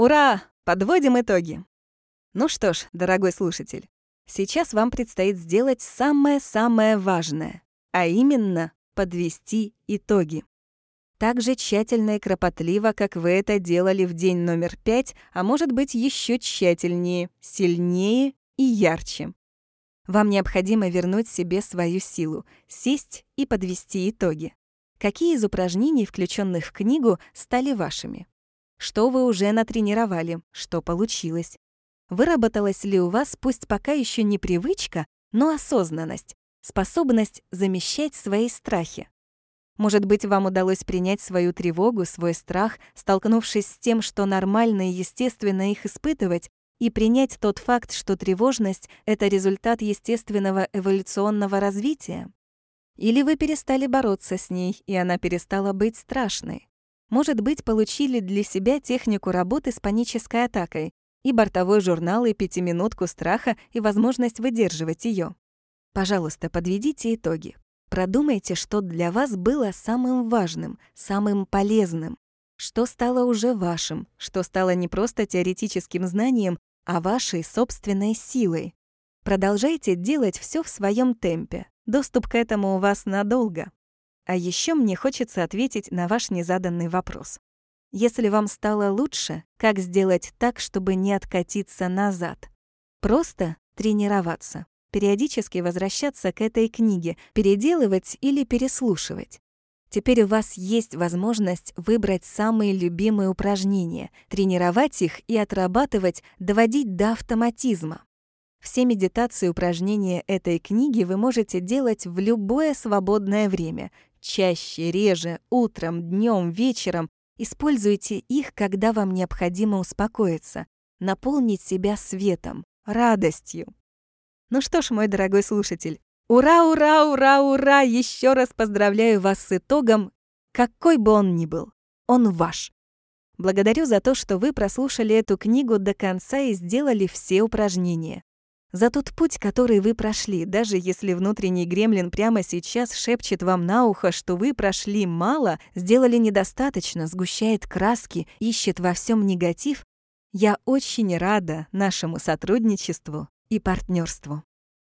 Ура! Подводим итоги. Ну что ж, дорогой слушатель, сейчас вам предстоит сделать самое-самое важное, а именно подвести итоги. Так же тщательно и кропотливо, как вы это делали в день номер пять, а может быть еще тщательнее, сильнее и ярче. Вам необходимо вернуть себе свою силу, сесть и подвести итоги. Какие из упражнений, включенных в книгу, стали вашими? Что вы уже натренировали? Что получилось? Выработалась ли у вас, пусть пока еще не привычка, но осознанность, способность замещать свои страхи? Может быть, вам удалось принять свою тревогу, свой страх, столкнувшись с тем, что нормально и естественно их испытывать, и принять тот факт, что тревожность — это результат естественного эволюционного развития? Или вы перестали бороться с ней, и она перестала быть страшной? Может быть, получили для себя технику работы с панической атакой и бортовой журнал, и пятиминутку страха, и возможность выдерживать ее. Пожалуйста, подведите итоги. Продумайте, что для вас было самым важным, самым полезным, что стало уже вашим, что стало не просто теоретическим знанием, а вашей собственной силой. Продолжайте делать все в своем темпе. Доступ к этому у вас надолго. А еще мне хочется ответить на ваш незаданный вопрос. Если вам стало лучше, как сделать так, чтобы не откатиться назад? Просто тренироваться, периодически возвращаться к этой книге, переделывать или переслушивать. Теперь у вас есть возможность выбрать самые любимые упражнения, тренировать их и отрабатывать, доводить до автоматизма. Все медитации и упражнения этой книги вы можете делать в любое свободное время, Чаще, реже, утром, днем, вечером используйте их, когда вам необходимо успокоиться, наполнить себя светом, радостью. Ну что ж, мой дорогой слушатель, ура, ура, ура, ура! Еще раз поздравляю вас с итогом, какой бы он ни был. Он ваш. Благодарю за то, что вы прослушали эту книгу до конца и сделали все упражнения за тот путь, который вы прошли, даже если внутренний гремлин прямо сейчас шепчет вам на ухо, что вы прошли мало, сделали недостаточно, сгущает краски, ищет во всем негатив, я очень рада нашему сотрудничеству и партнерству.